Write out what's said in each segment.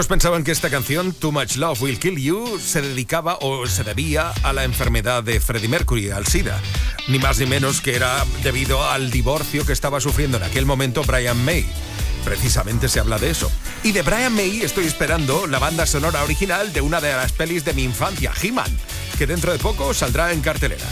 Muchos pensaban que esta canción, Too Much Love Will Kill You, se dedicaba o se debía a la enfermedad de Freddie Mercury, al SIDA. Ni más ni menos que era debido al divorcio que estaba sufriendo en aquel momento Brian May. Precisamente se habla de eso. Y de Brian May estoy esperando la banda sonora original de una de las pelis de mi infancia, He-Man, que dentro de poco saldrá en cartelera.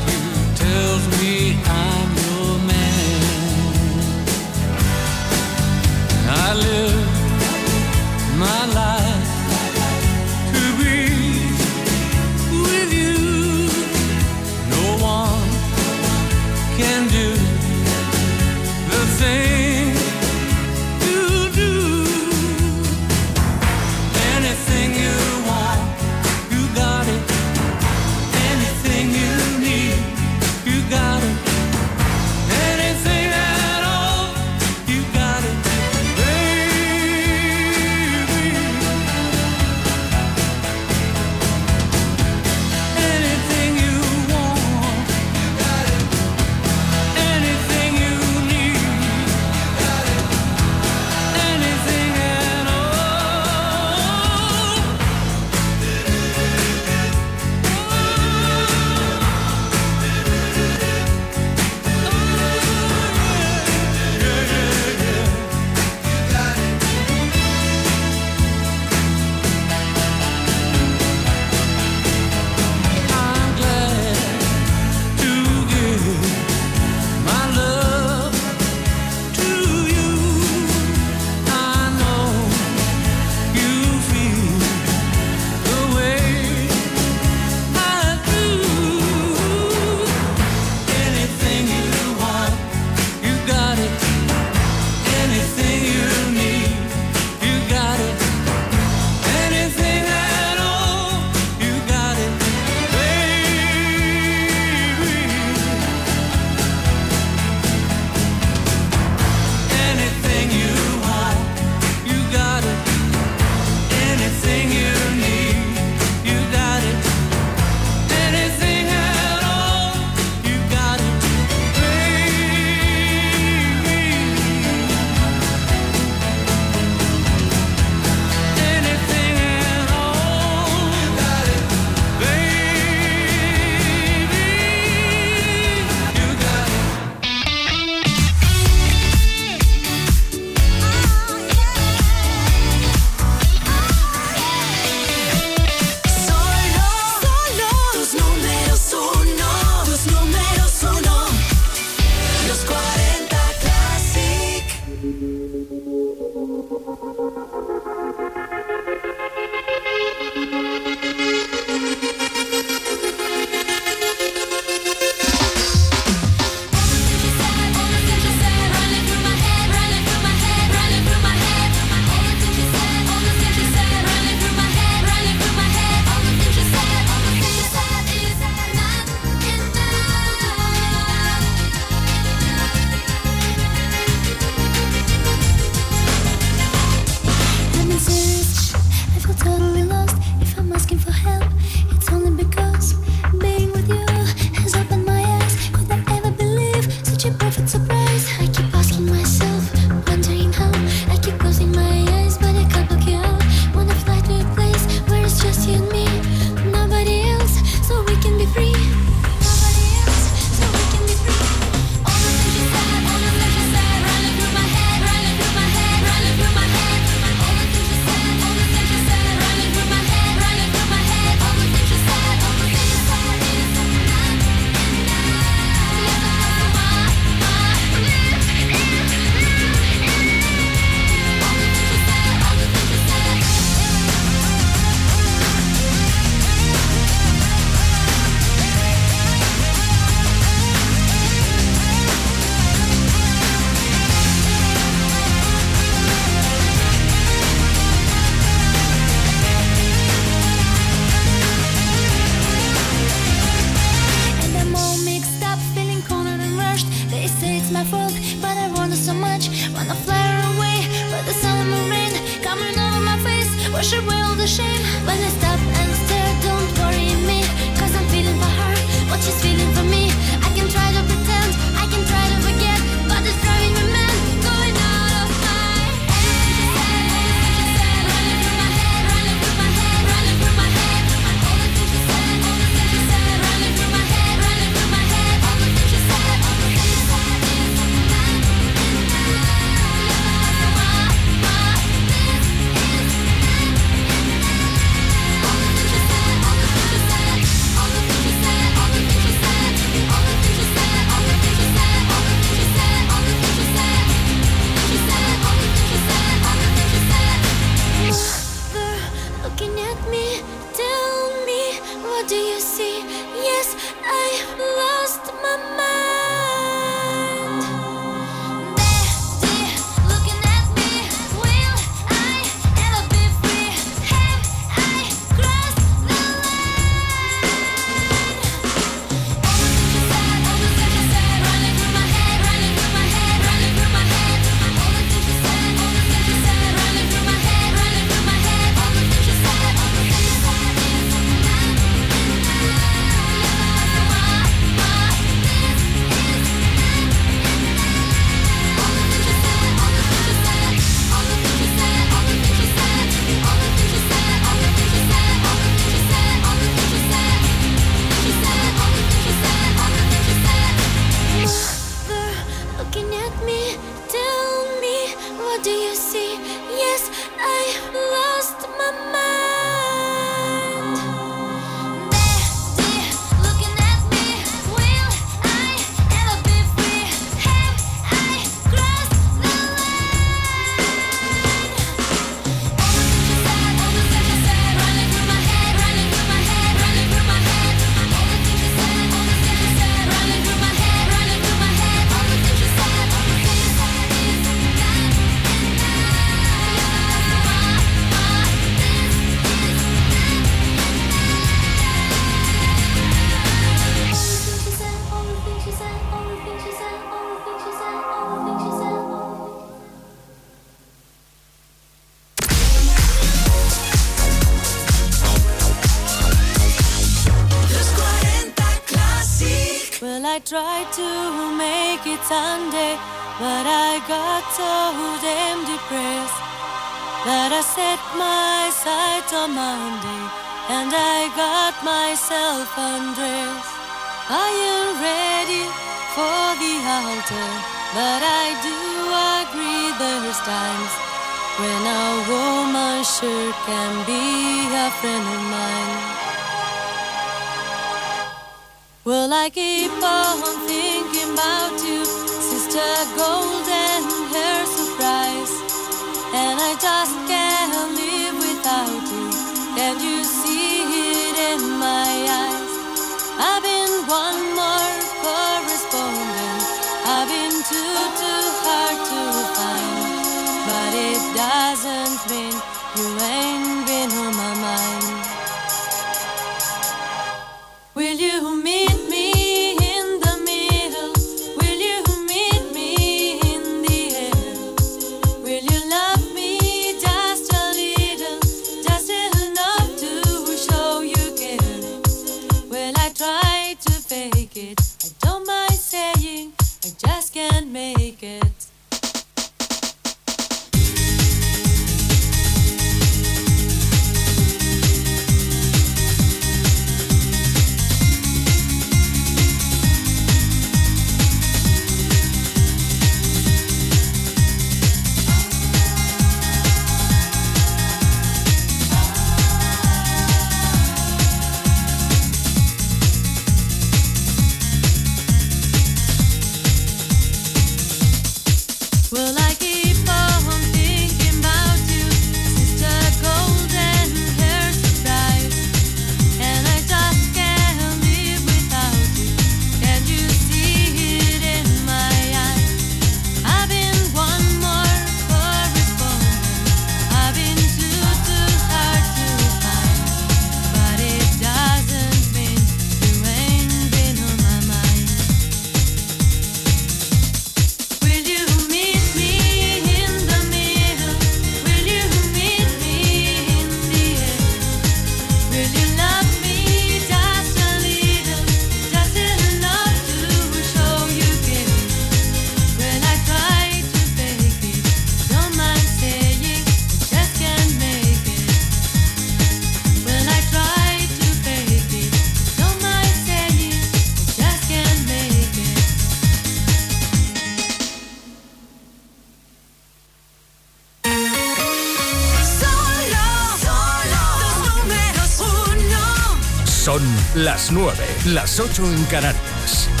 Las 9, las 8 en Canarias.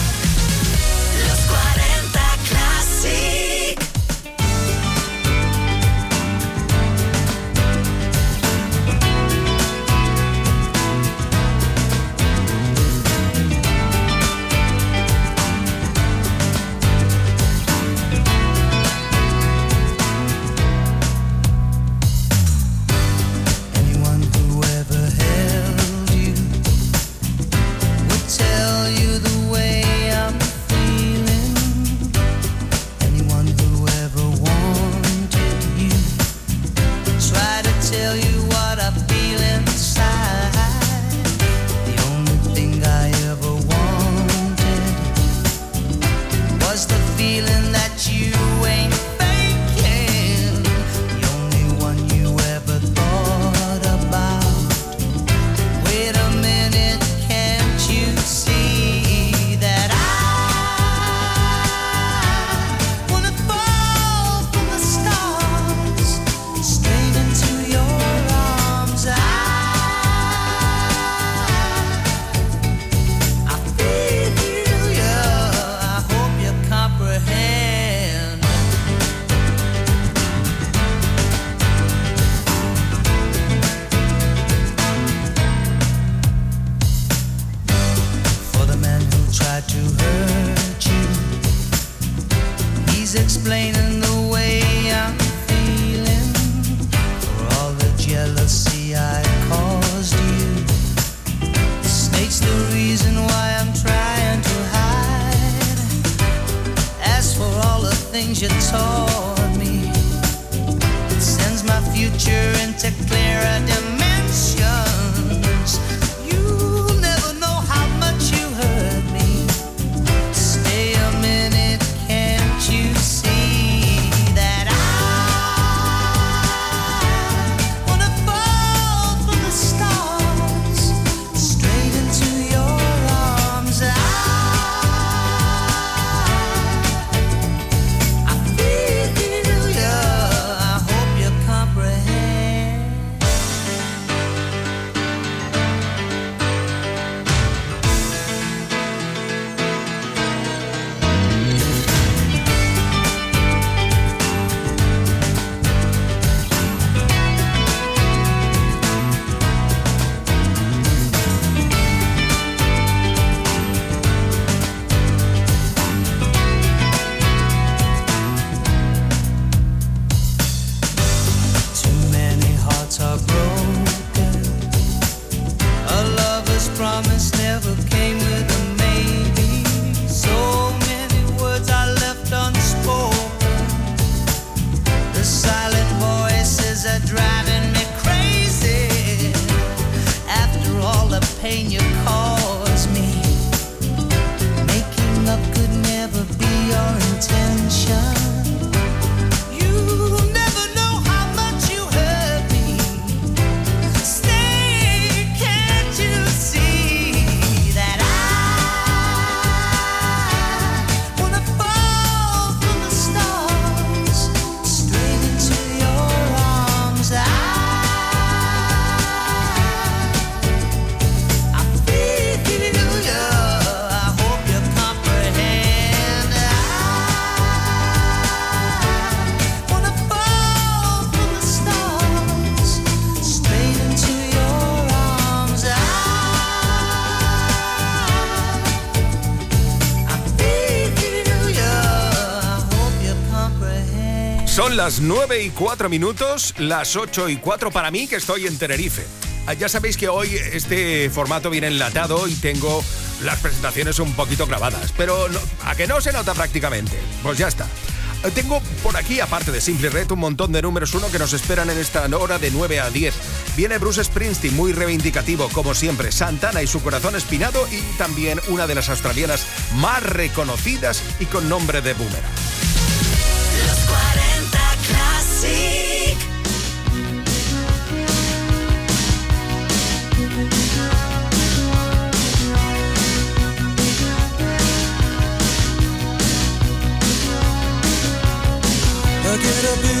Las 9 y 4 minutos, las 8 y 4 para mí que estoy en Tenerife. Ah, ya sabéis que hoy este formato viene enlatado y tengo las presentaciones un poquito grabadas, pero a que no se nota prácticamente. Pues ya está. Eh, tengo por aquí, aparte de Simple Red, un montón de números uno que nos esperan en esta hora de 9 a 10. Viene Bruce Springsteen, muy reivindicativo, como siempre, Santana y su corazón espinado, y también una de las australianas más reconocidas y con nombre de boomerang. could have been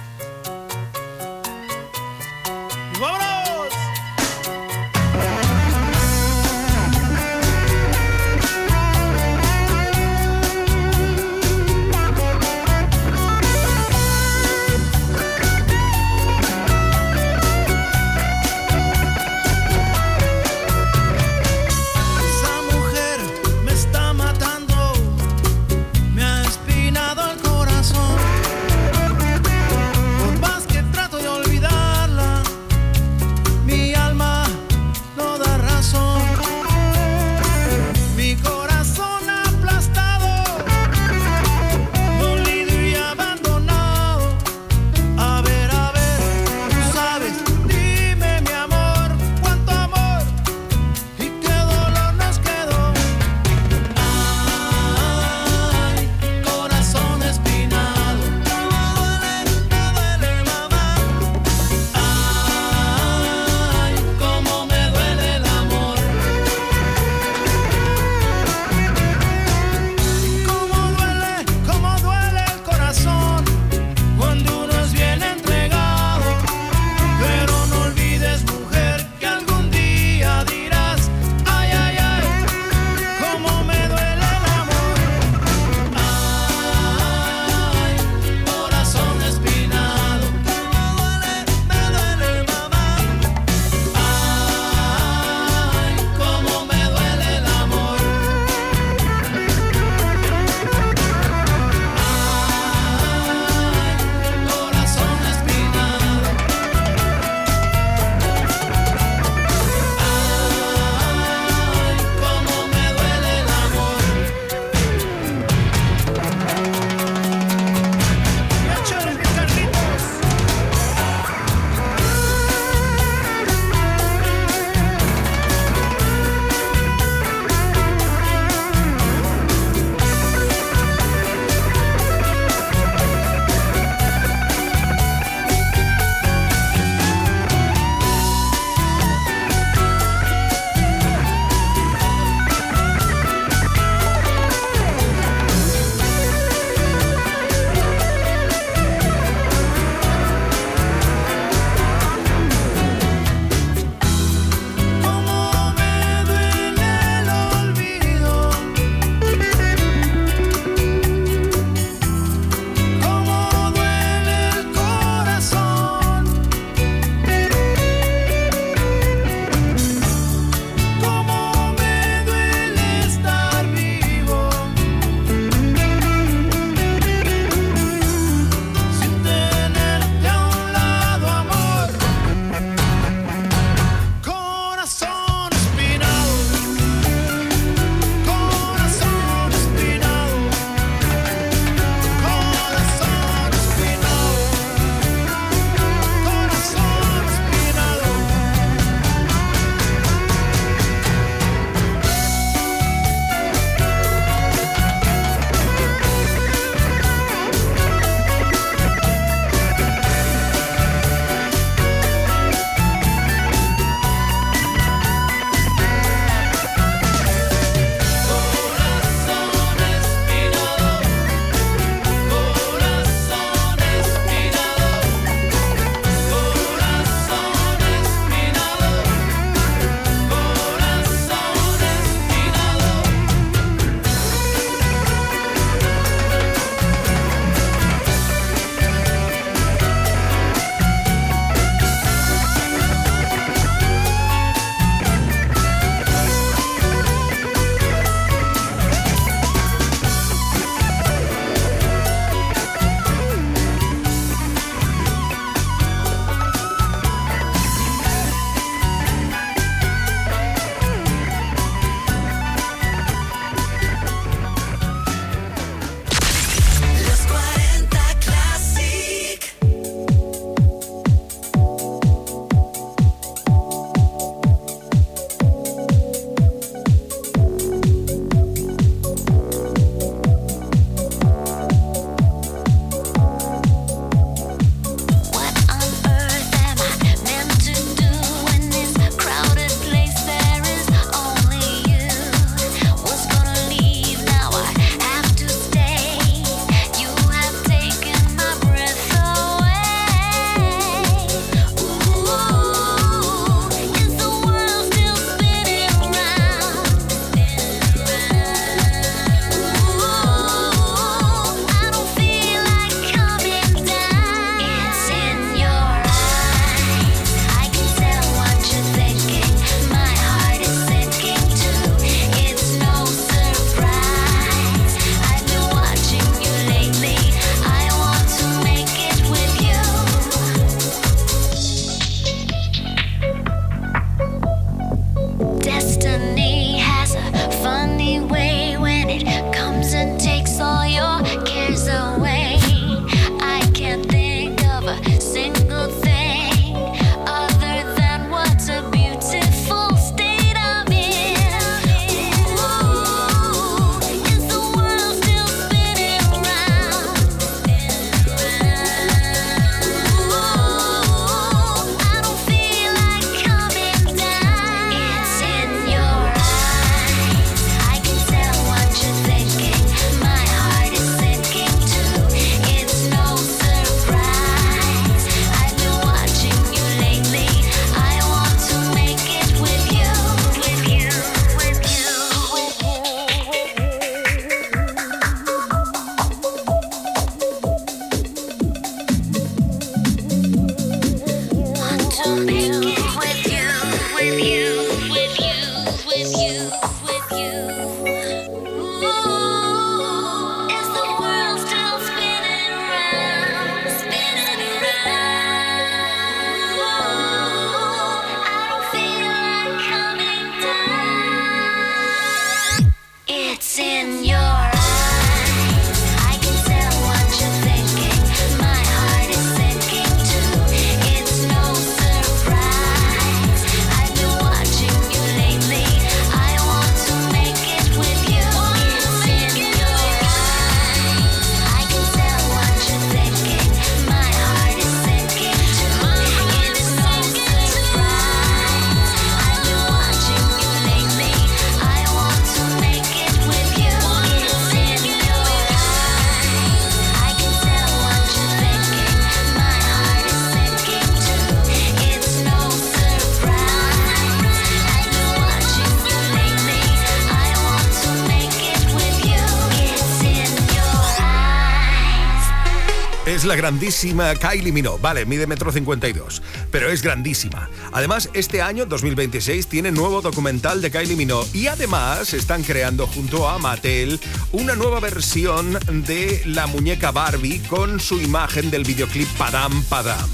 grandísima Kylie Minogue. Vale, mide metro 52, pero es grandísima. Además, este año, 2026, tiene nuevo documental de Kylie Minogue. Y además están creando junto a Mattel una nueva versión de la muñeca Barbie con su imagen del videoclip Padam Padam,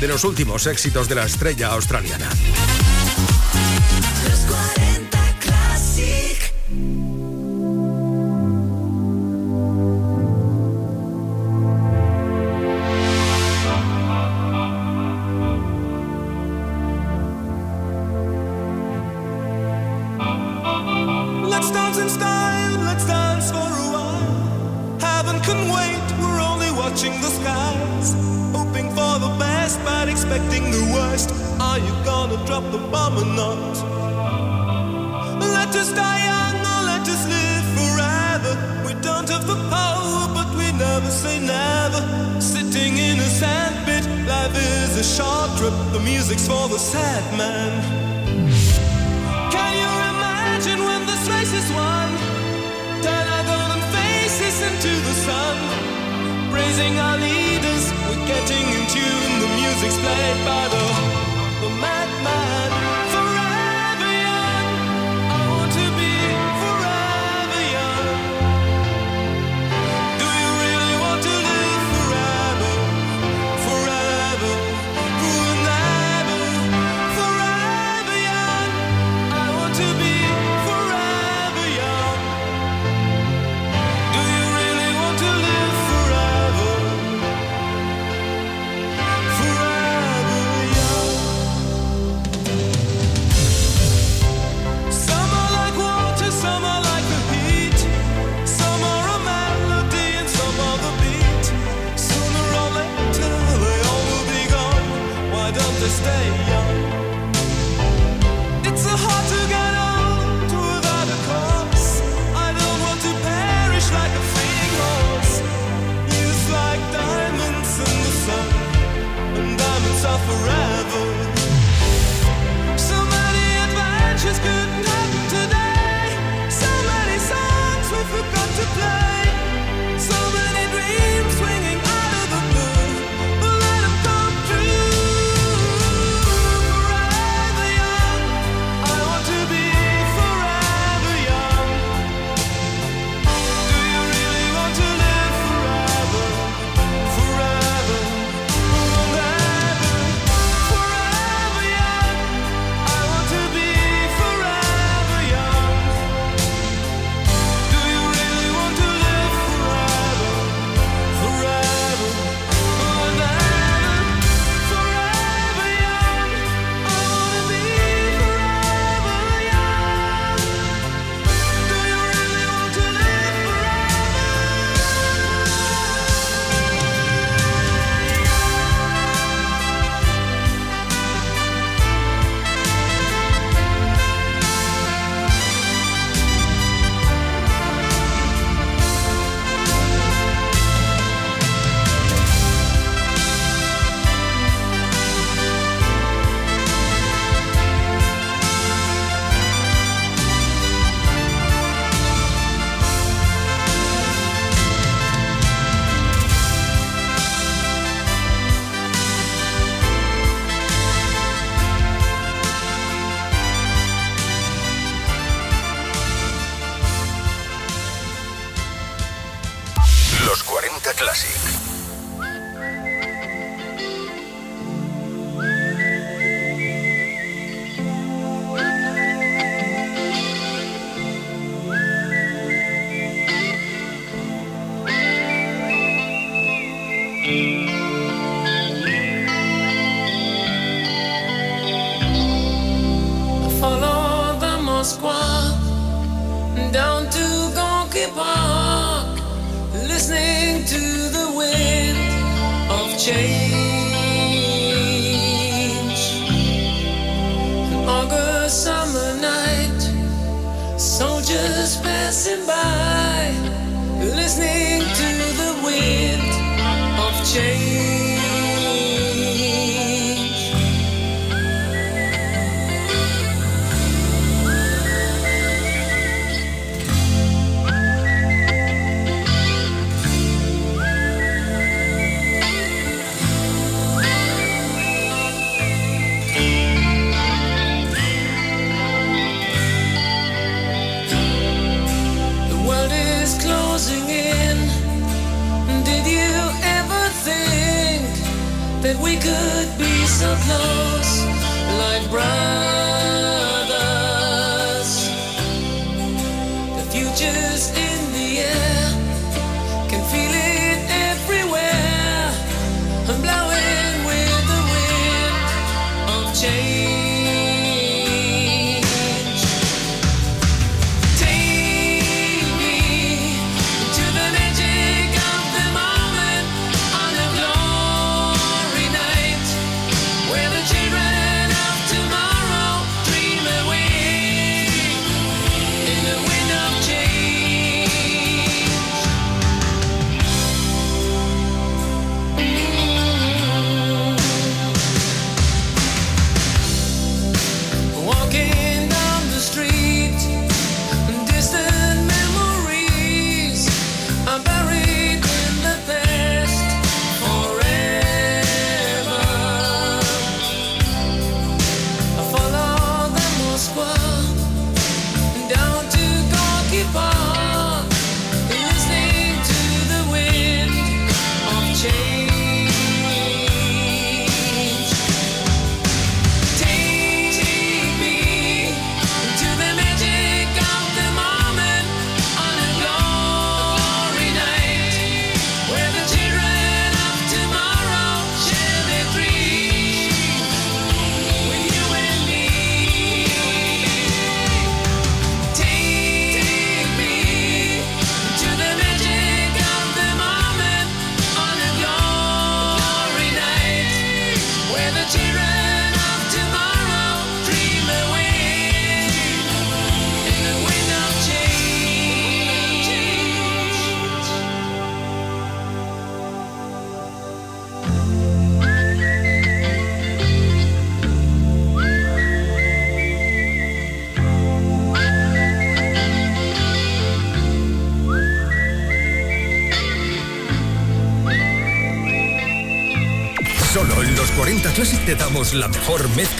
de los últimos éxitos de la estrella australiana.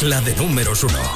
mezcla de números uno.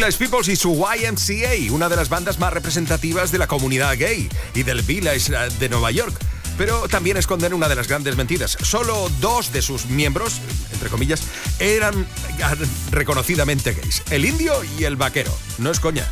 Village Peoples y su YMCA, una de las bandas más representativas de la comunidad gay y del Village eh, de Nueva York. Pero también esconden una de las grandes mentiras. Solo dos de sus miembros, entre comillas, eran reconocidamente gays. El indio y el vaquero. No es coña.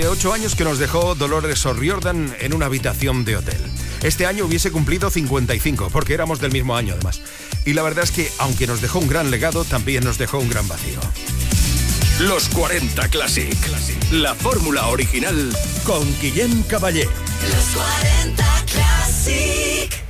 48 años que nos dejó Dolores O'Riordan en una habitación de hotel. Este año hubiese cumplido 55, porque éramos del mismo año además. Y la verdad es que, aunque nos dejó un gran legado, también nos dejó un gran vacío. Los 40 Classic. La fórmula original con Guillem Caballé. Los 40 Classic.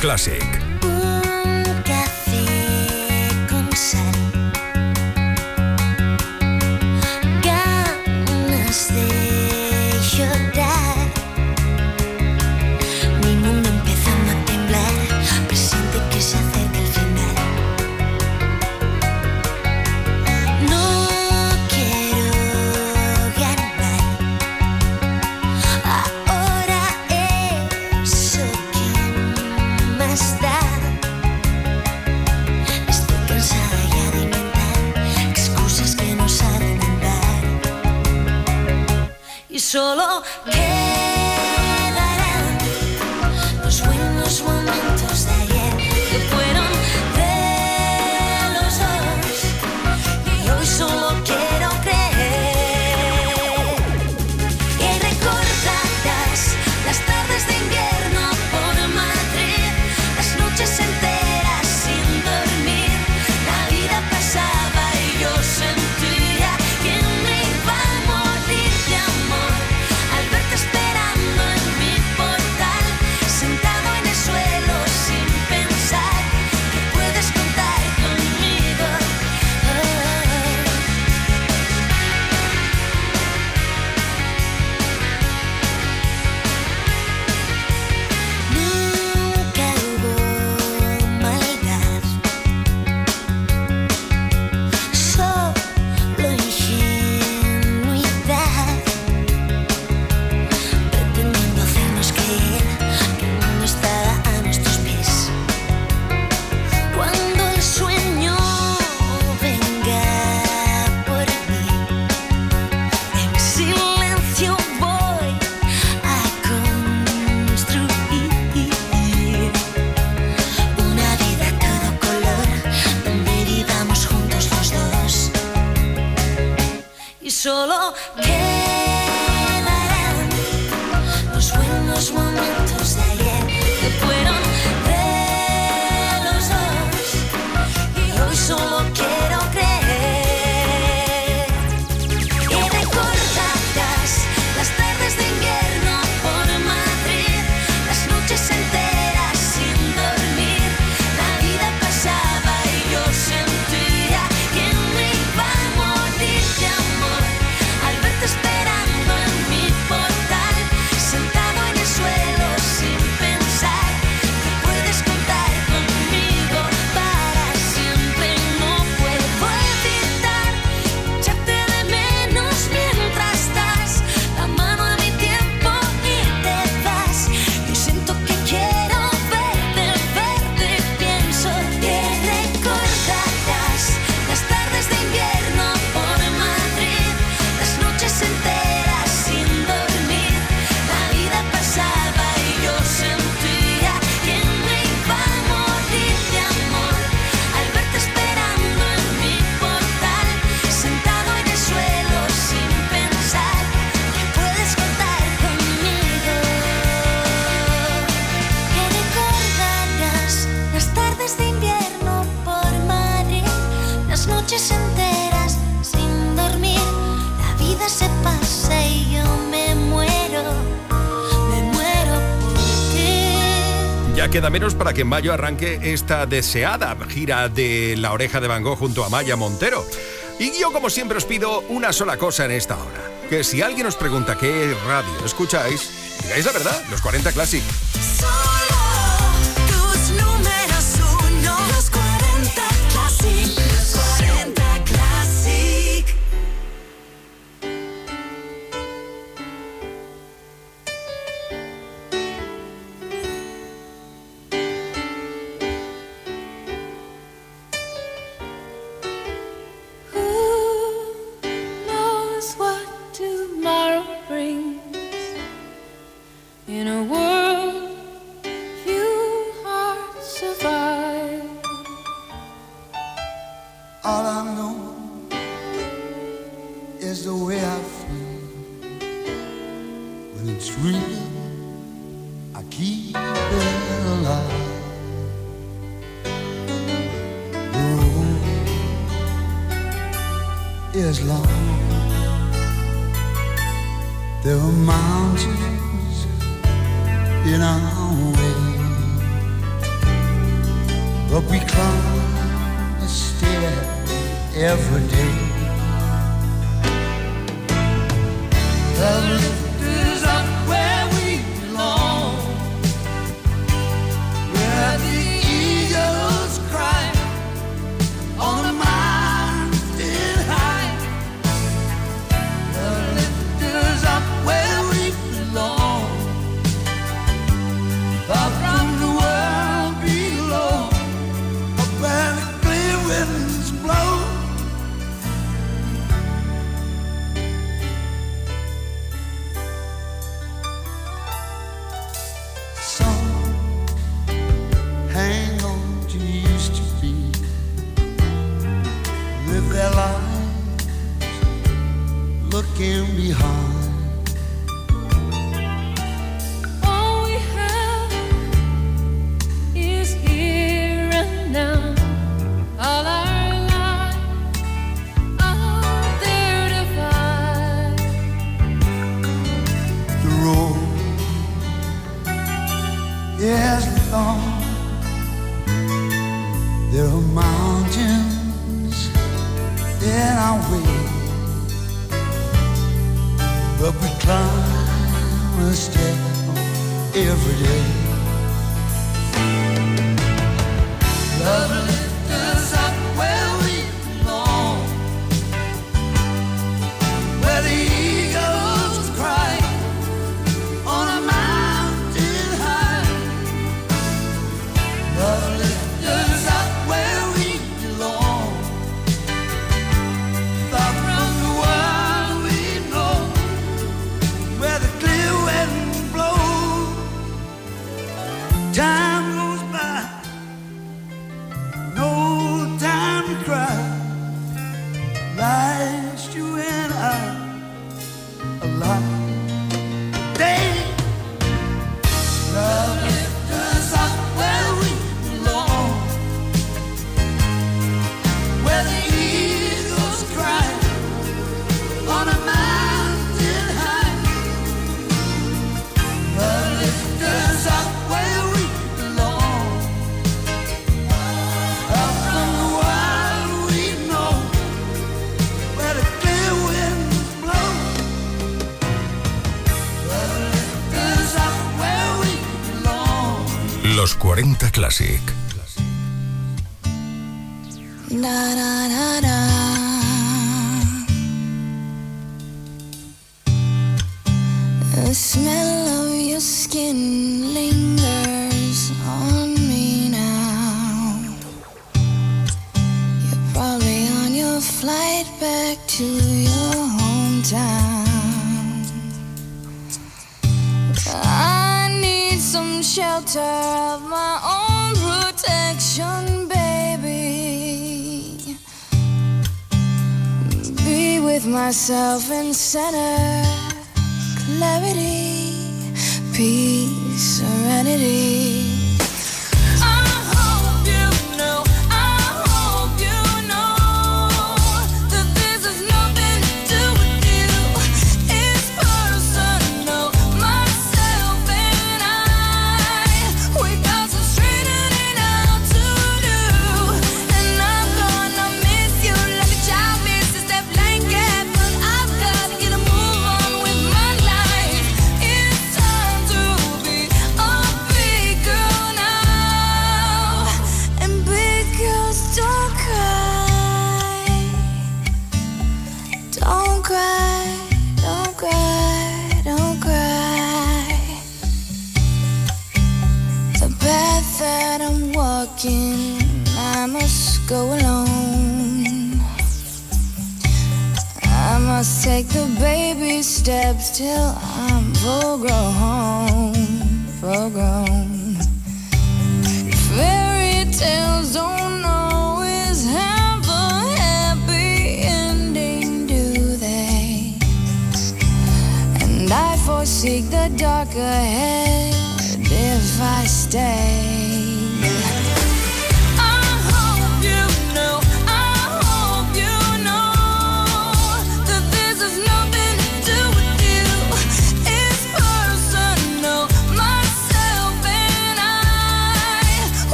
Classic. Solo. Quedarán queda menos para que en mayo arranque esta deseada gira de La Oreja de Van Gogh junto a Maya Montero. Y yo, como siempre, os pido una sola cosa en esta hora. Que si alguien os pregunta qué radio escucháis, digáis la verdad, los 40 Classic. Delta Classic.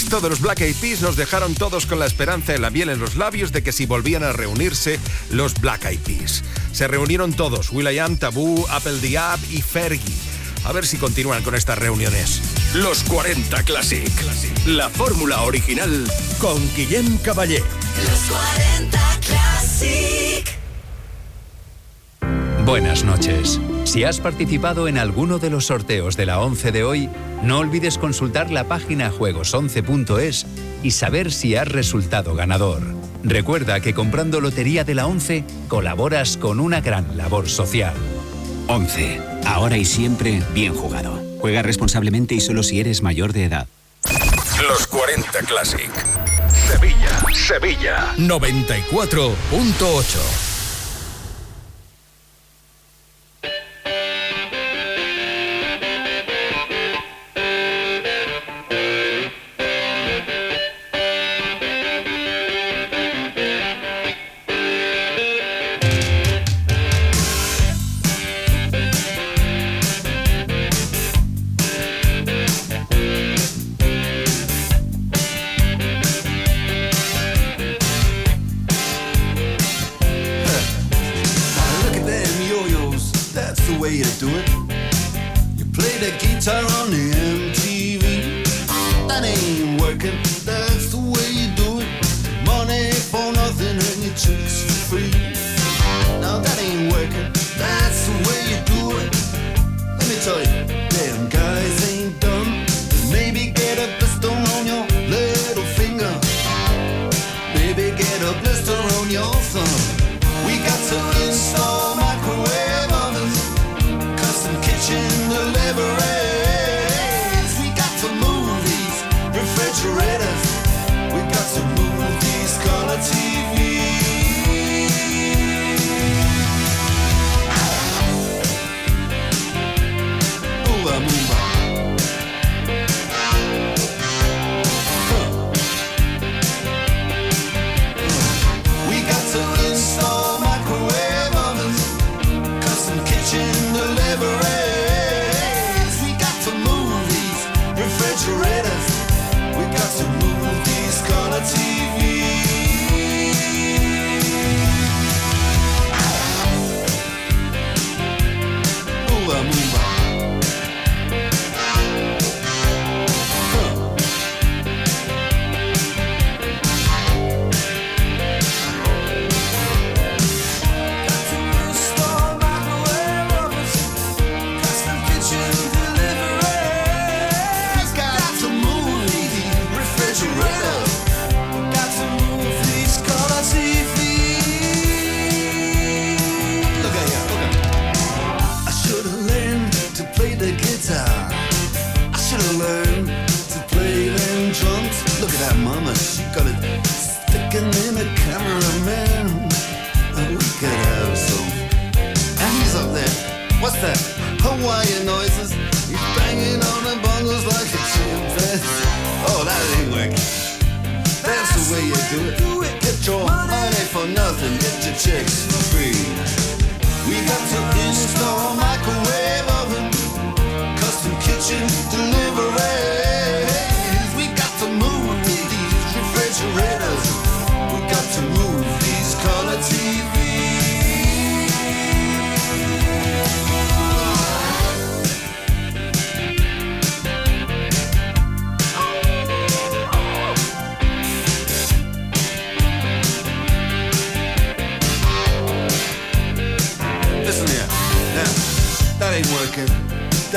resto de los Black Eyed Peas nos dejaron todos con la esperanza en la miel en los labios de que si volvían a reunirse los Black Eyed Peas. Se reunieron todos, Will.i.am, Taboo, Apple The App y Fergie. A ver si continúan con estas reuniones. Los 40 Classic. La fórmula original con Guillem Caballé. Los 40 Classic. Buenas noches. Si has participado en alguno de los sorteos de la 11 de hoy, no olvides consultar la página juegos11.es y saber si has resultado ganador. Recuerda que comprando Lotería de la 11 colaboras con una gran labor social. 11. Ahora y siempre bien jugado. Juega responsablemente y solo si eres mayor de edad. Los 40 Classic. Sevilla, Sevilla 94.8. way you do it. Get your money for nothing. Get your chicks for free. We got to install microwave oven, custom kitchen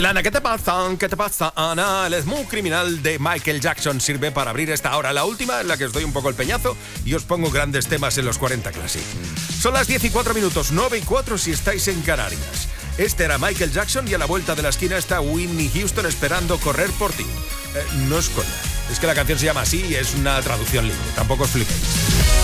Lana, ¿qué te pasa? ¿Qué te pasa, Ana? El smooth criminal de Michael Jackson sirve para abrir esta hora, la última, en la que os doy un poco el peñazo y os pongo grandes temas en los 40 Classic. Son las 10 y 4 minutos, 9 y 4 si estáis en Canarias. Este era Michael Jackson y a la vuelta de la esquina está Whitney Houston esperando correr por ti. Eh, no es coña, es que la canción se llama así y es una traducción libre, tampoco os flipéis.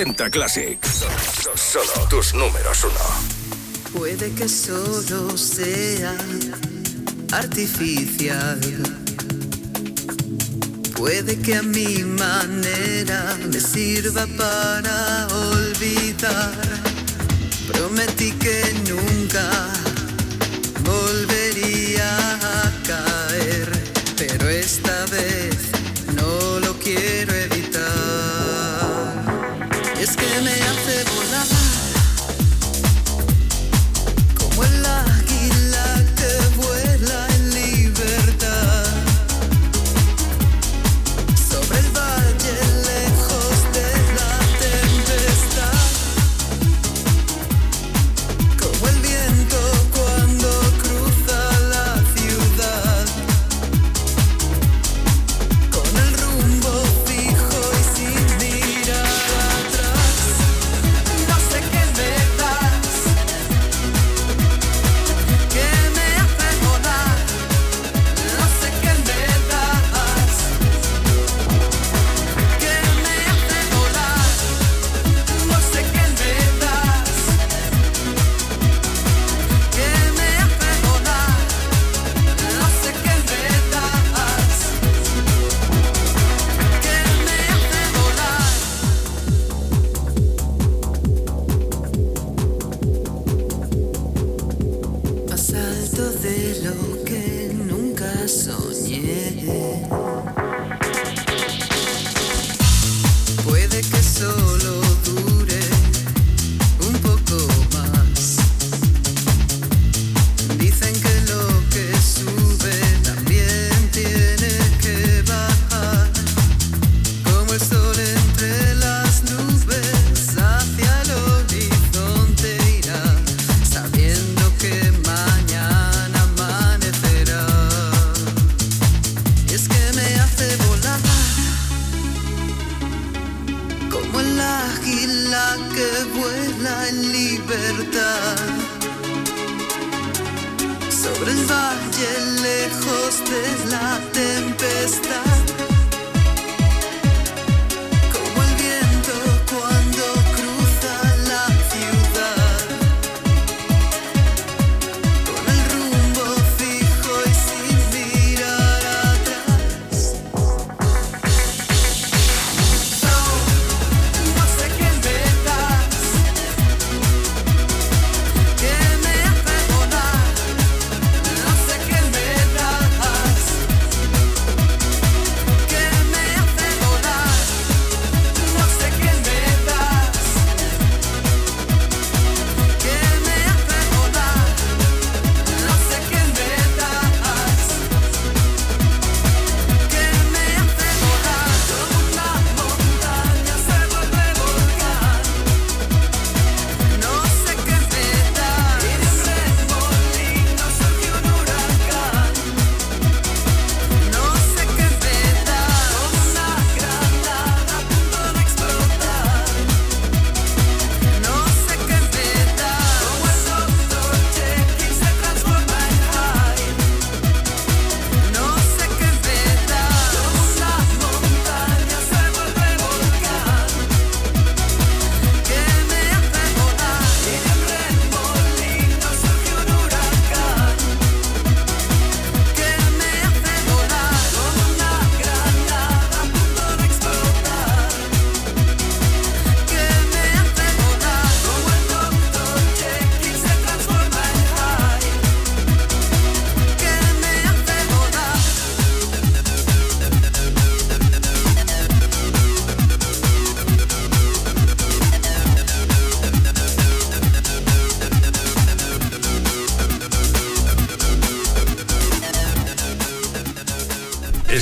40 Classic. Solo, solo tus números uno. Puede que solo sea artificial. Puede que a mi manera me sirva para olvidar. Prometí que nunca volvería a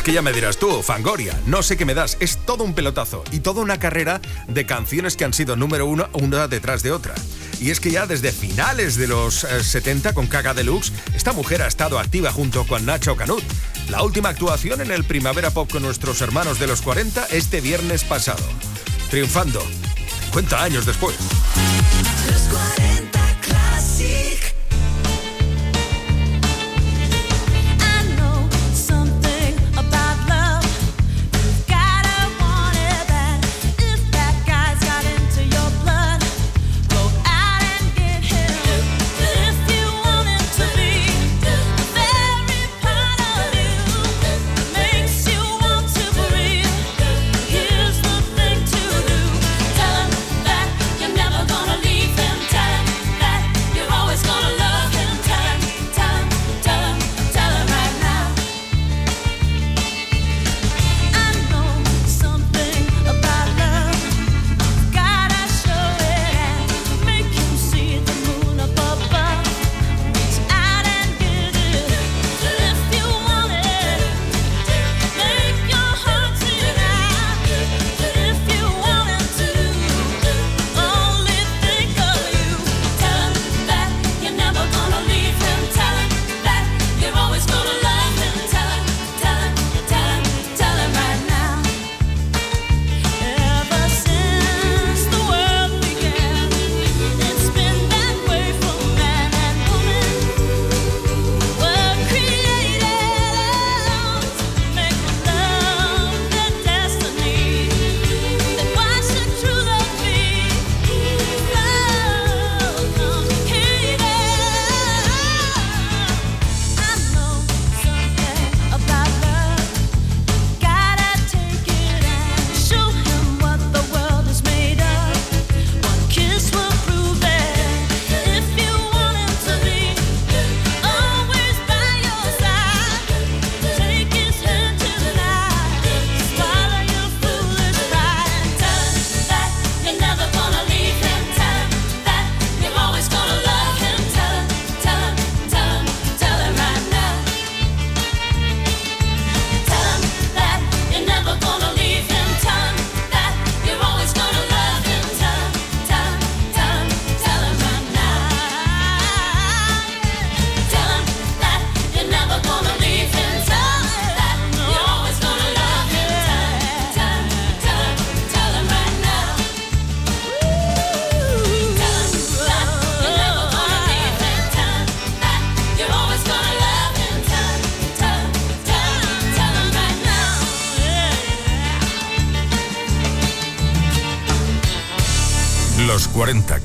que ya me dirás tú, Fangoria, no sé qué me das, es todo un pelotazo y toda una carrera de canciones que han sido número uno una detrás de otra. Y es que ya desde finales de los eh, 70 con Caga Deluxe, esta mujer ha estado activa junto con Nacho Canut. La última actuación en el Primavera Pop con nuestros hermanos de los 40 este viernes pasado, triunfando 50 años después.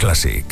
Classic.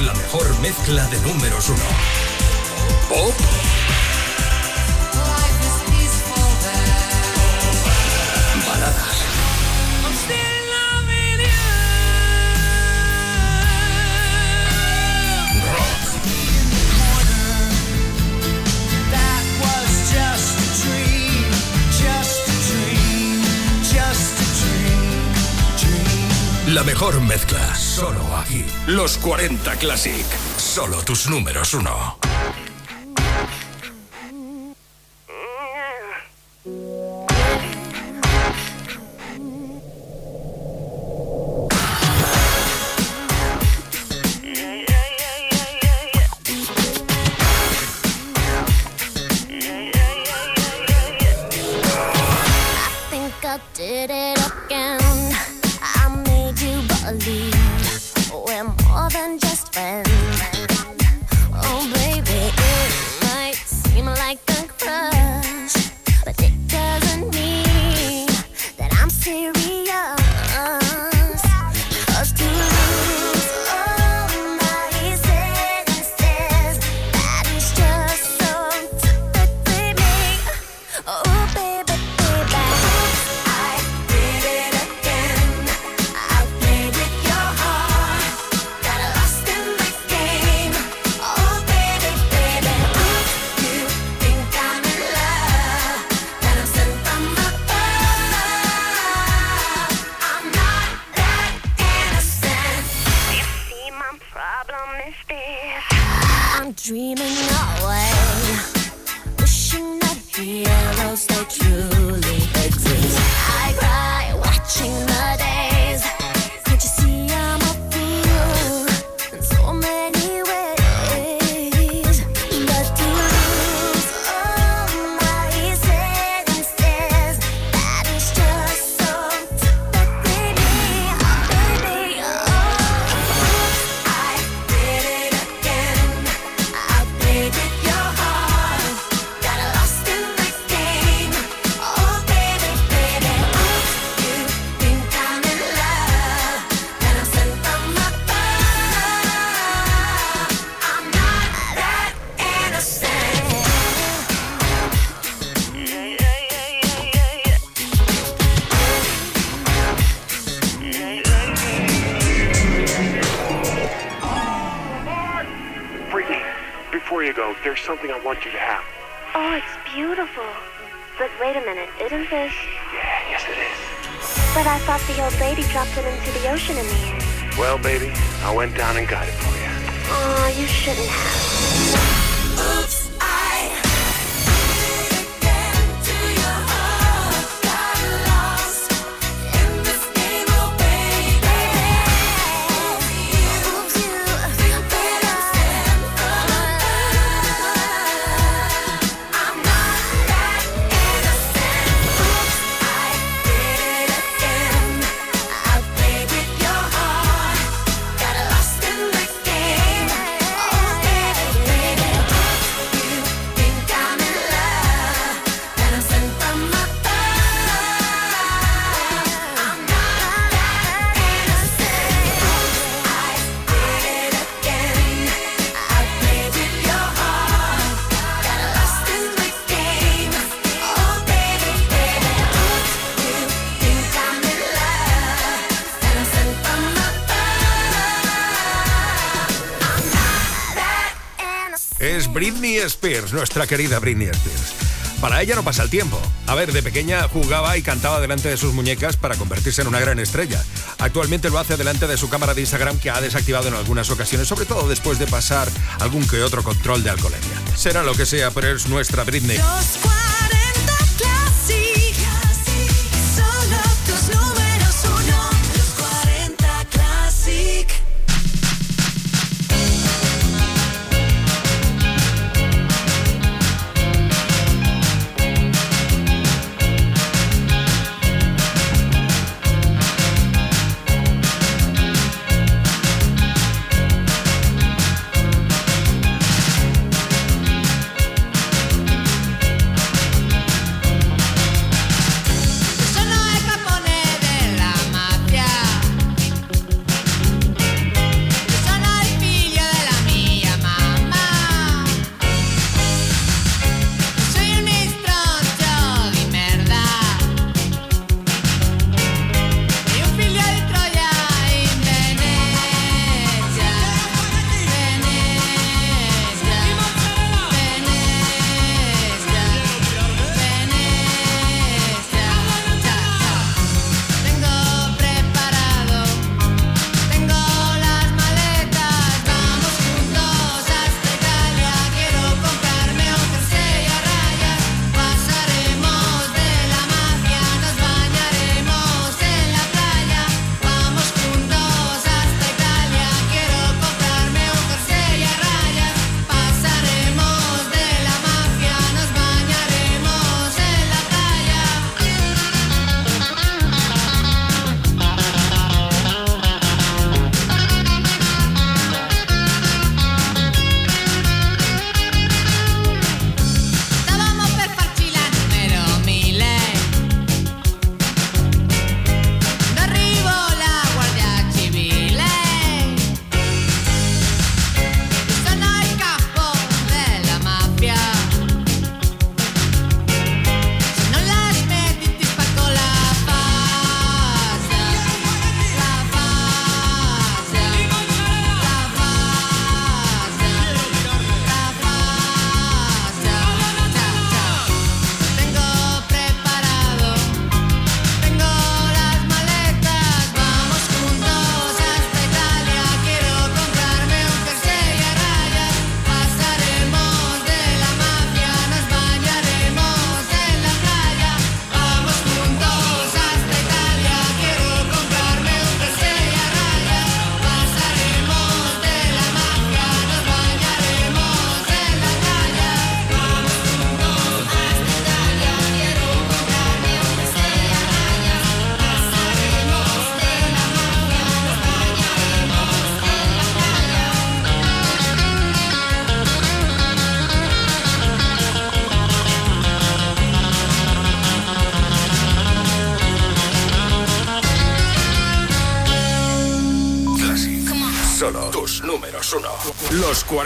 la mejor mezcla de números uno. Los 40 Classic. Solo tus números uno. Spears, nuestra querida Britney Spears. Para ella no pasa el tiempo. A ver, de pequeña jugaba y cantaba delante de sus muñecas para convertirse en una gran estrella. Actualmente lo hace delante de su cámara de Instagram que ha desactivado en algunas ocasiones, sobre todo después de pasar algún que otro control de alcoholemia. Será lo que sea, pero es nuestra Britney.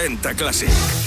40 Classic.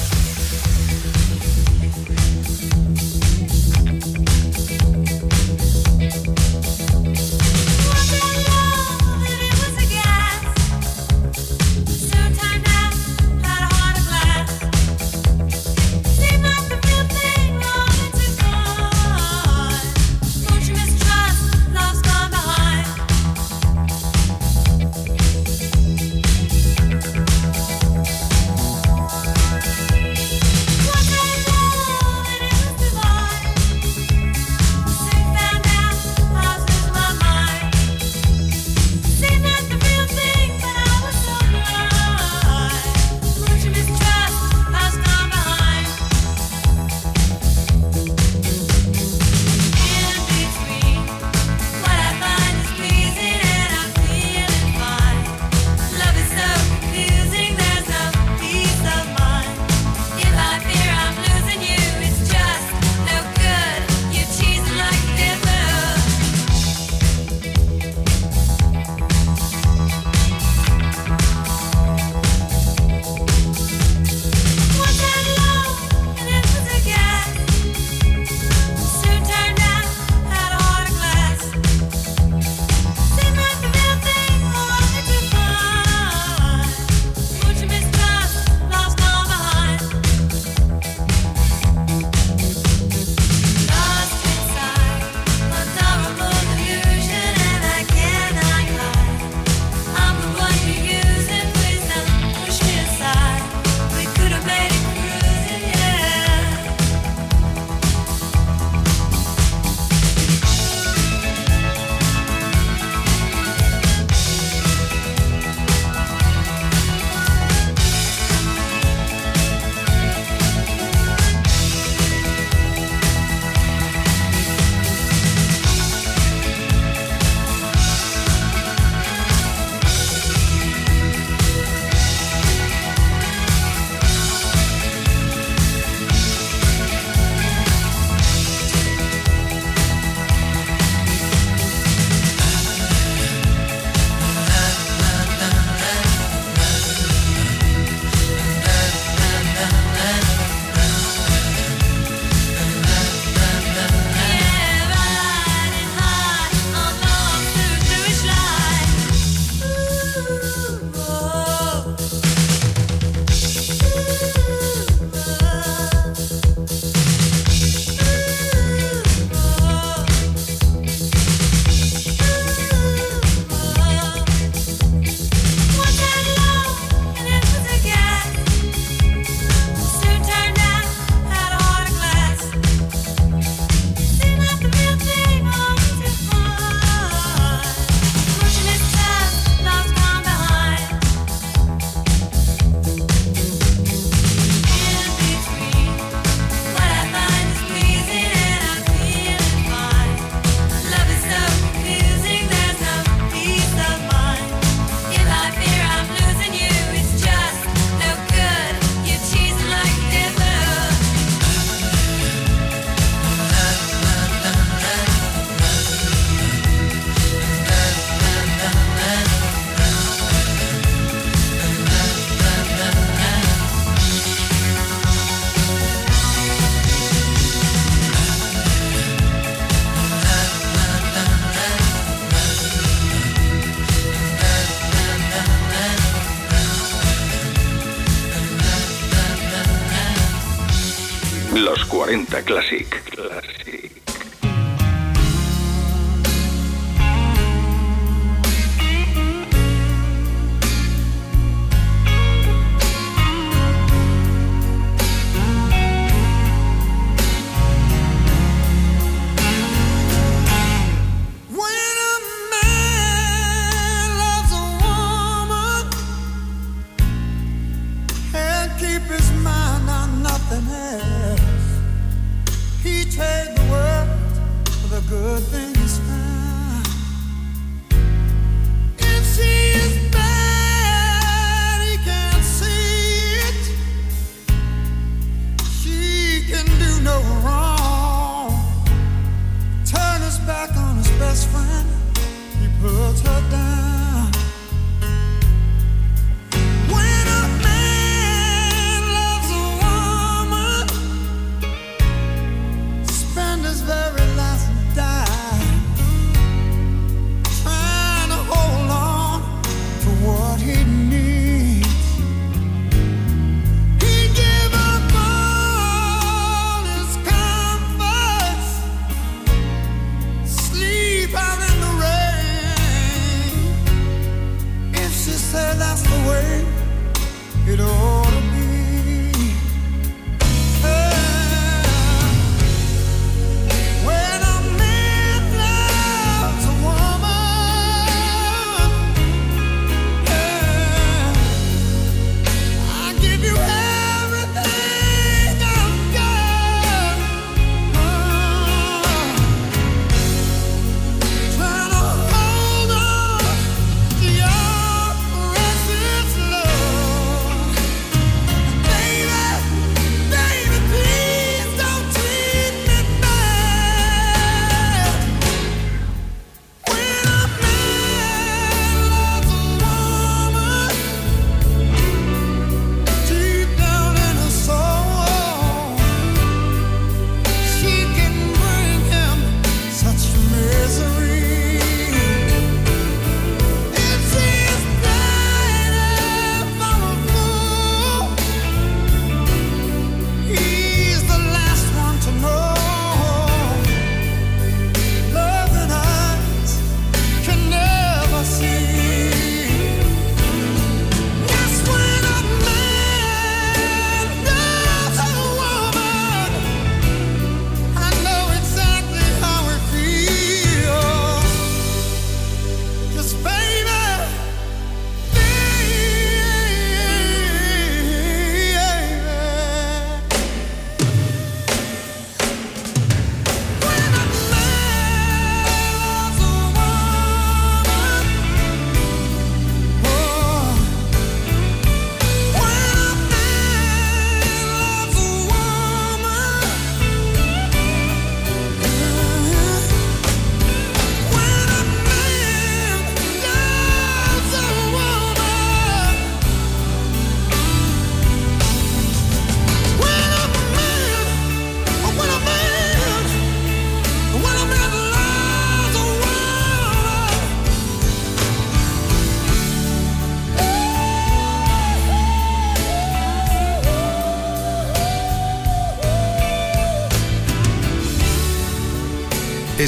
40 Classic.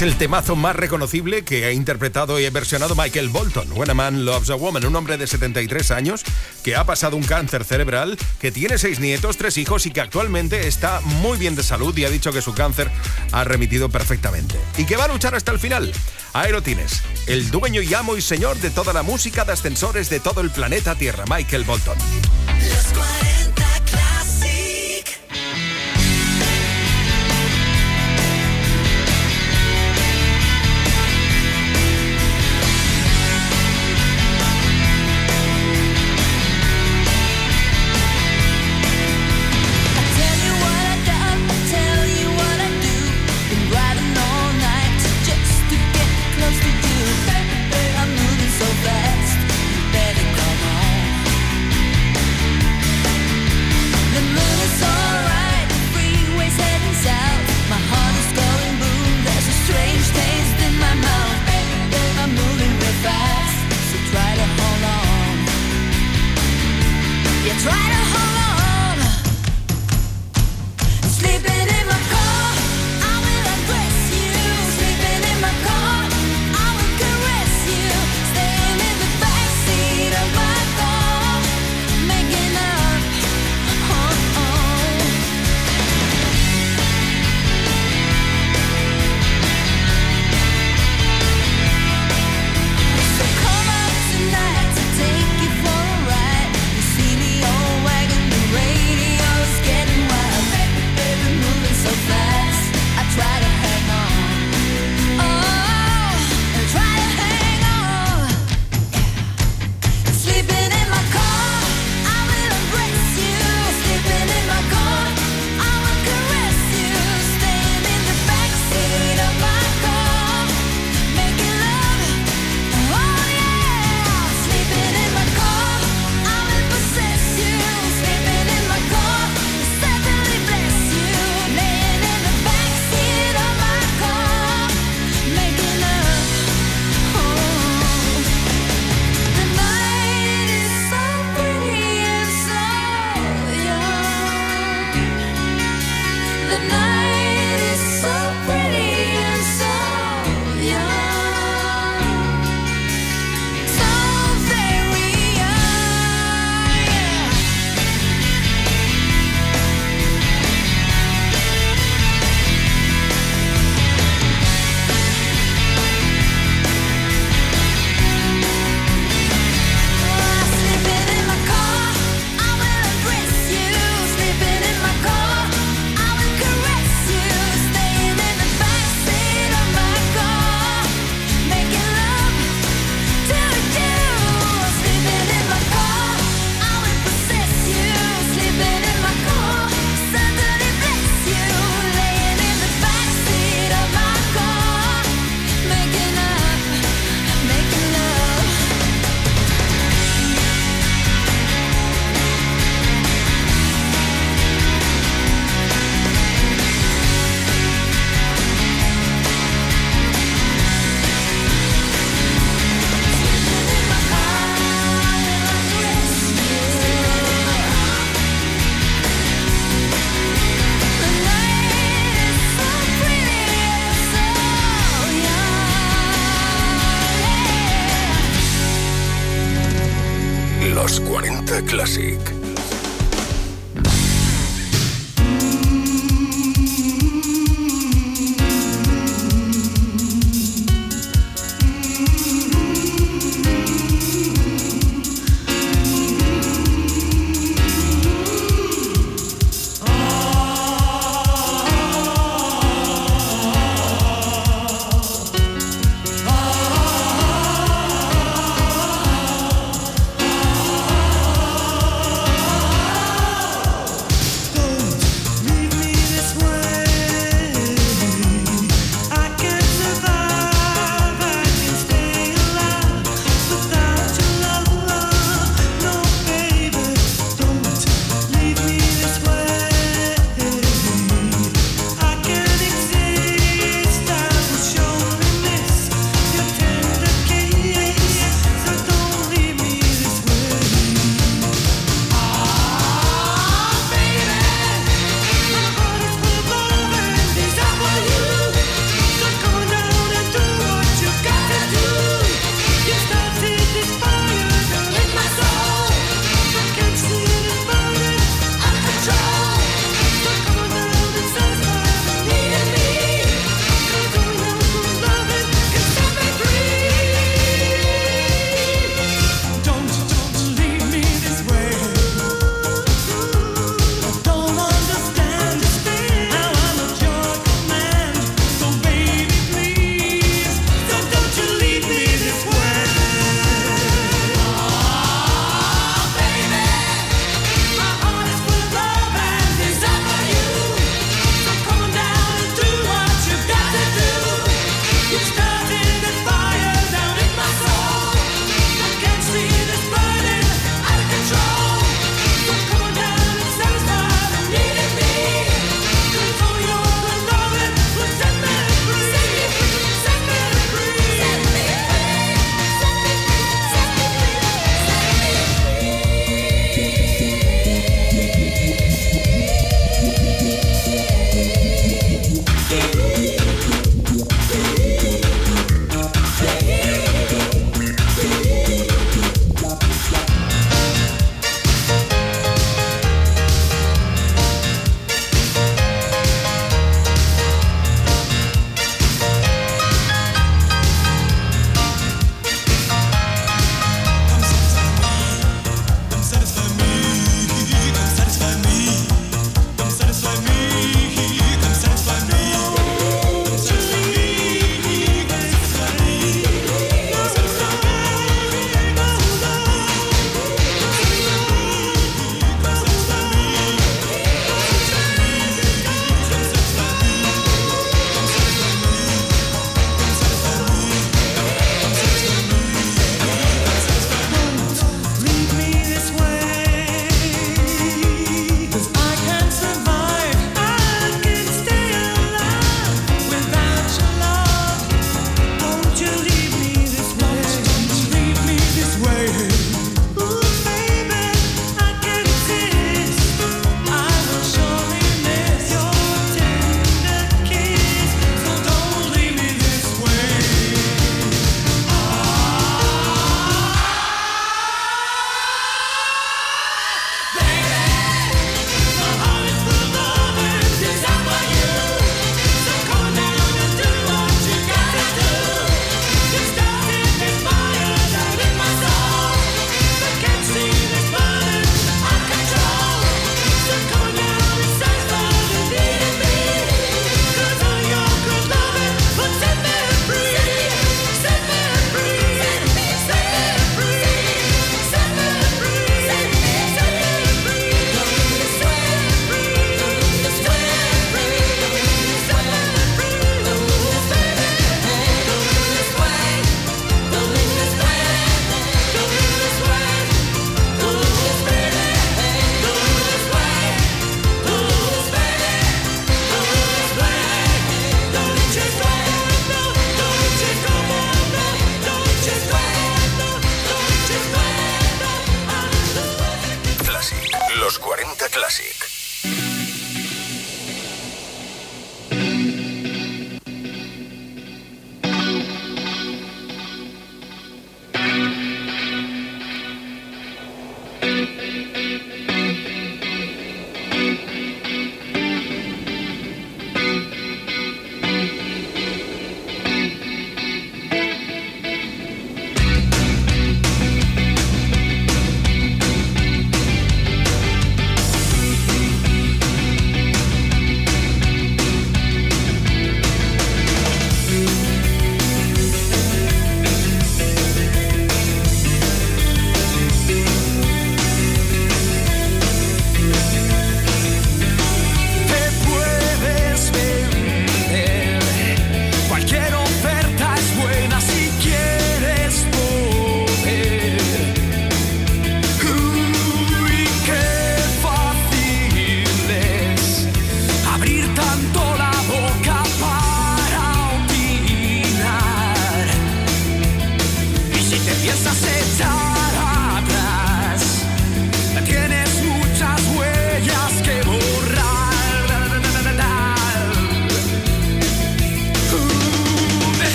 es el temazo más reconocible que ha interpretado y versionado Michael Bolton, When a Man Loves a Woman, un hombre de 73 años que ha pasado un cáncer cerebral, que tiene seis nietos, tres hijos y que actualmente está muy bien de salud y ha dicho que su cáncer ha remitido perfectamente. Y que va a luchar hasta el final. Ahí lo tienes, el dueño y amo y señor de toda la música de ascensores de todo el planeta Tierra, Michael Bolton.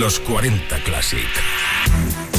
Los 40 Classic.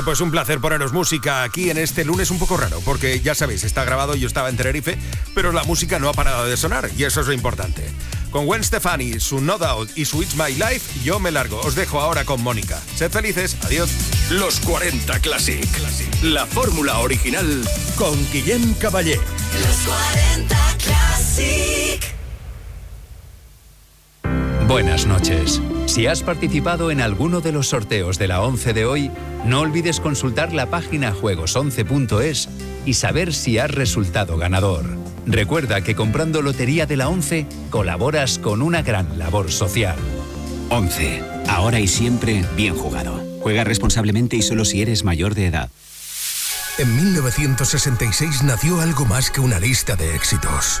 Oye, pues un placer poneros música aquí en este lunes un poco raro, porque ya sabéis, está grabado, yo estaba en Tenerife, pero la música no ha parado de sonar y eso es lo importante. Con Gwen Stefani, su No Doubt y su It's My Life, yo me largo. Os dejo ahora con Mónica. Sed felices, adiós. Los 40 Classic. La fórmula original con Guillem Caballé. Los 40 Classic. Buenas noches. Si has participado en alguno de los sorteos de la 11 de hoy, no olvides consultar la página juegos11.es y saber si has resultado ganador. Recuerda que comprando Lotería de la 11 colaboras con una gran labor social. 11. Ahora y siempre, bien jugado. Juega responsablemente y solo si eres mayor de edad. En 1966 nació algo más que una lista de éxitos.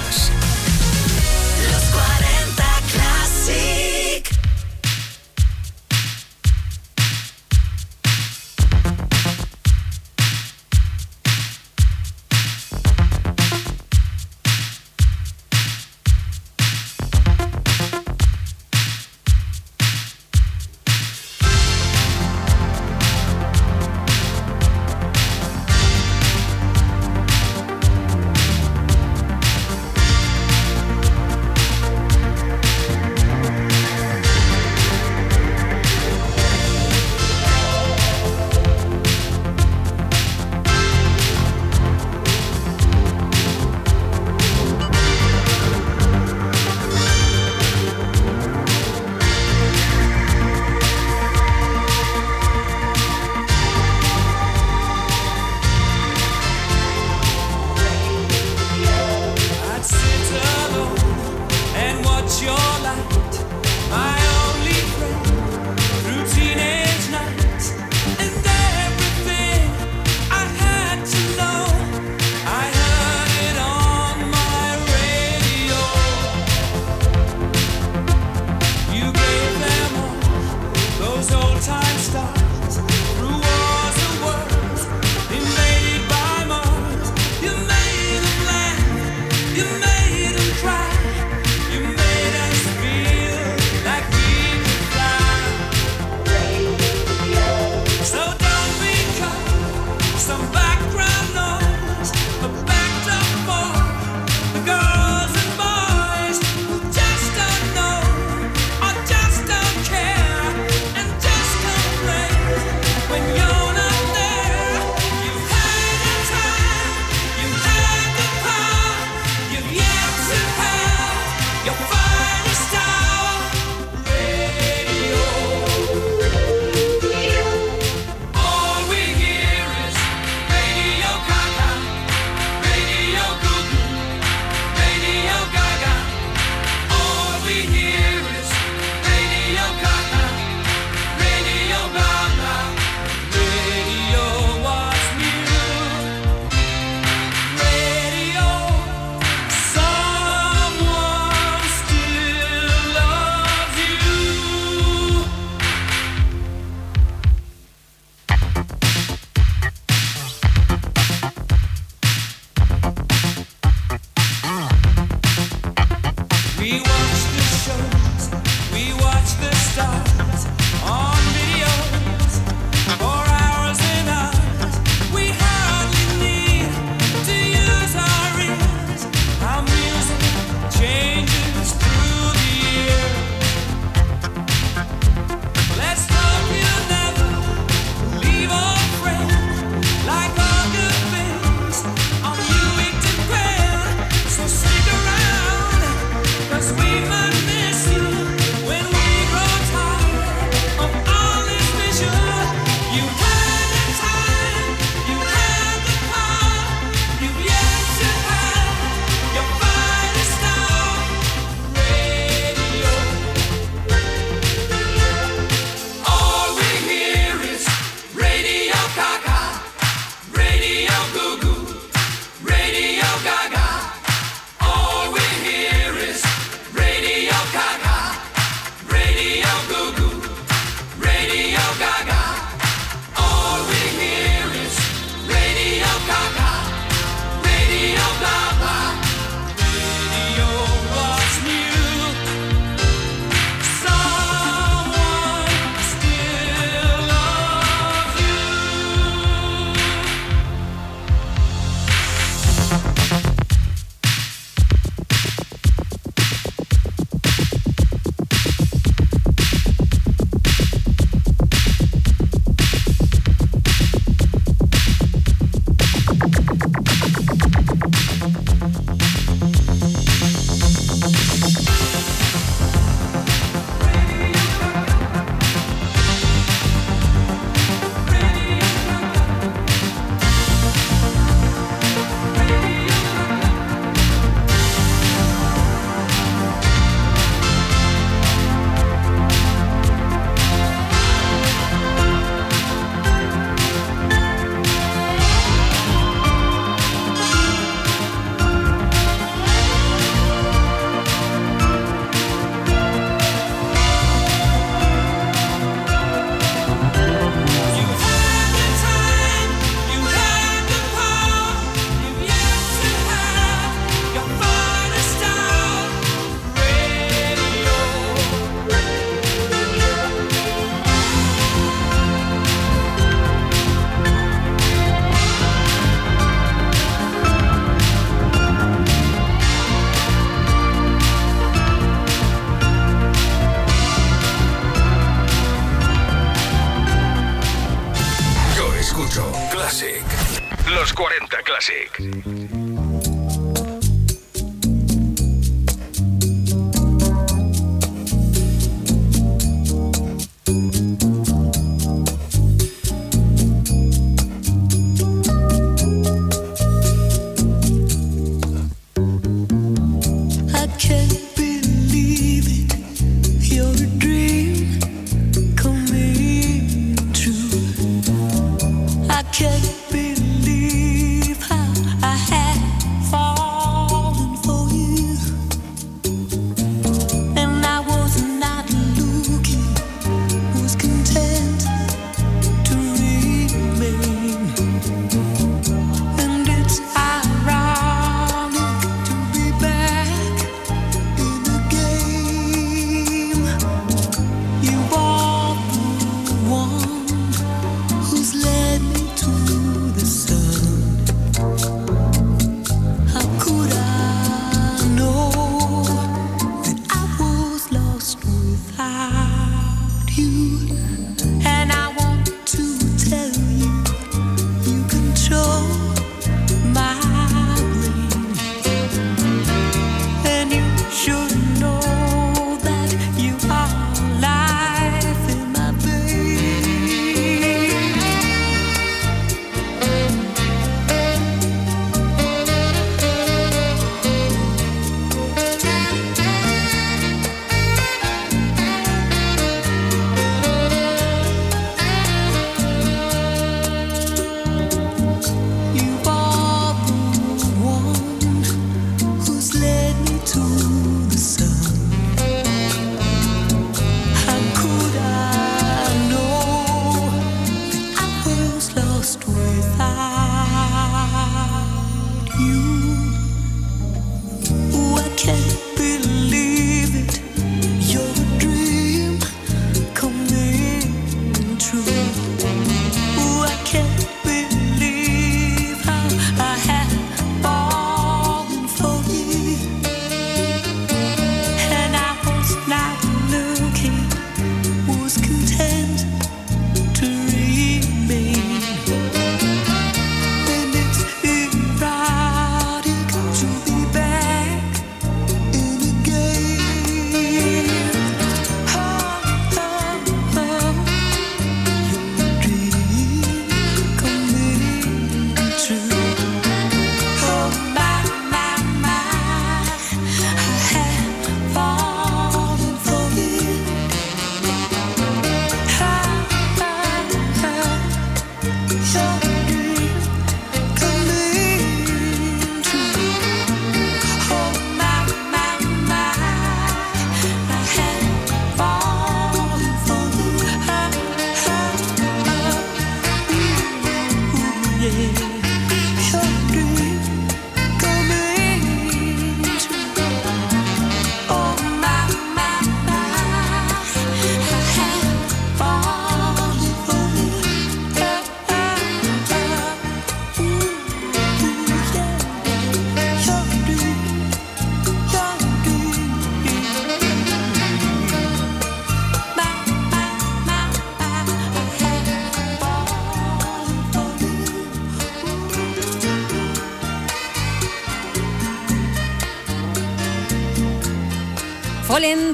check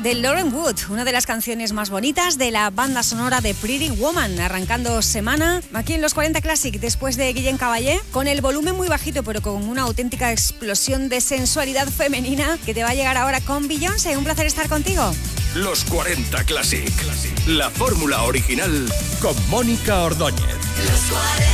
De Lauren Wood, una de las canciones más bonitas de la banda sonora de Pretty Woman, arrancando semana aquí en los 40 Classic después de Guillén Caballé, con el volumen muy bajito pero con una auténtica explosión de sensualidad femenina que te va a llegar ahora con Beyoncé. Un placer estar contigo. Los 40 Classic, la fórmula original con Mónica Ordóñez. Los 40.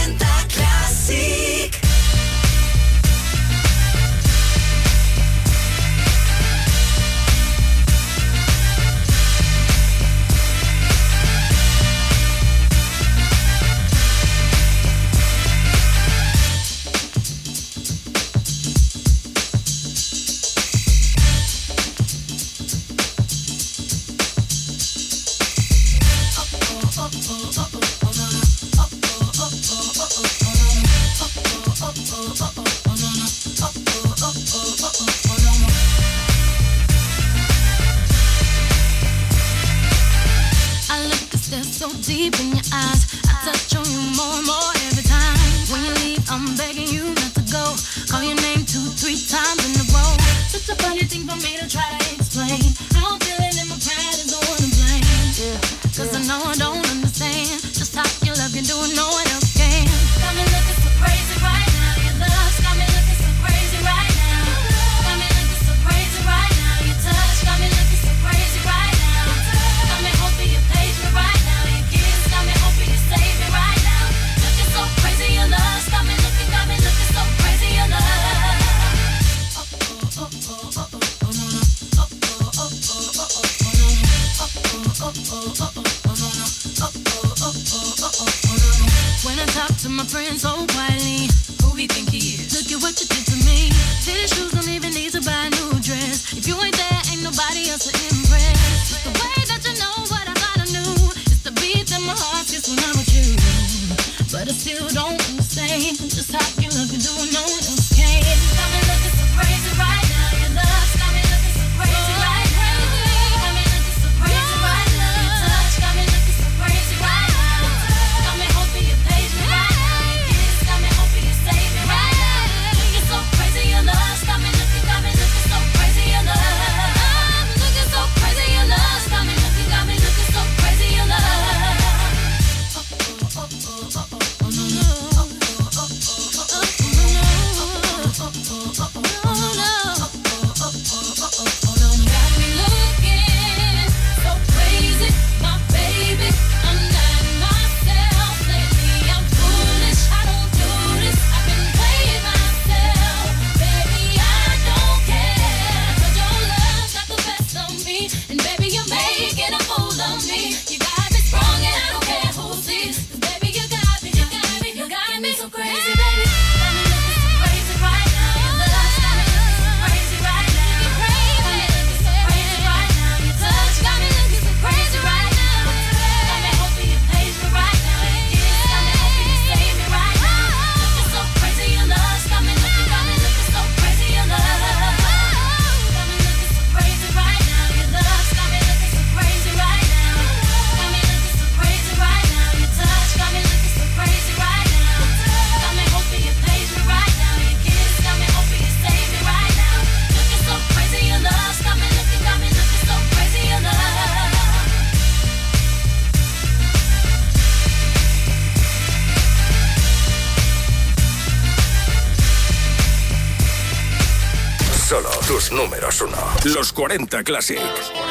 40 Classic.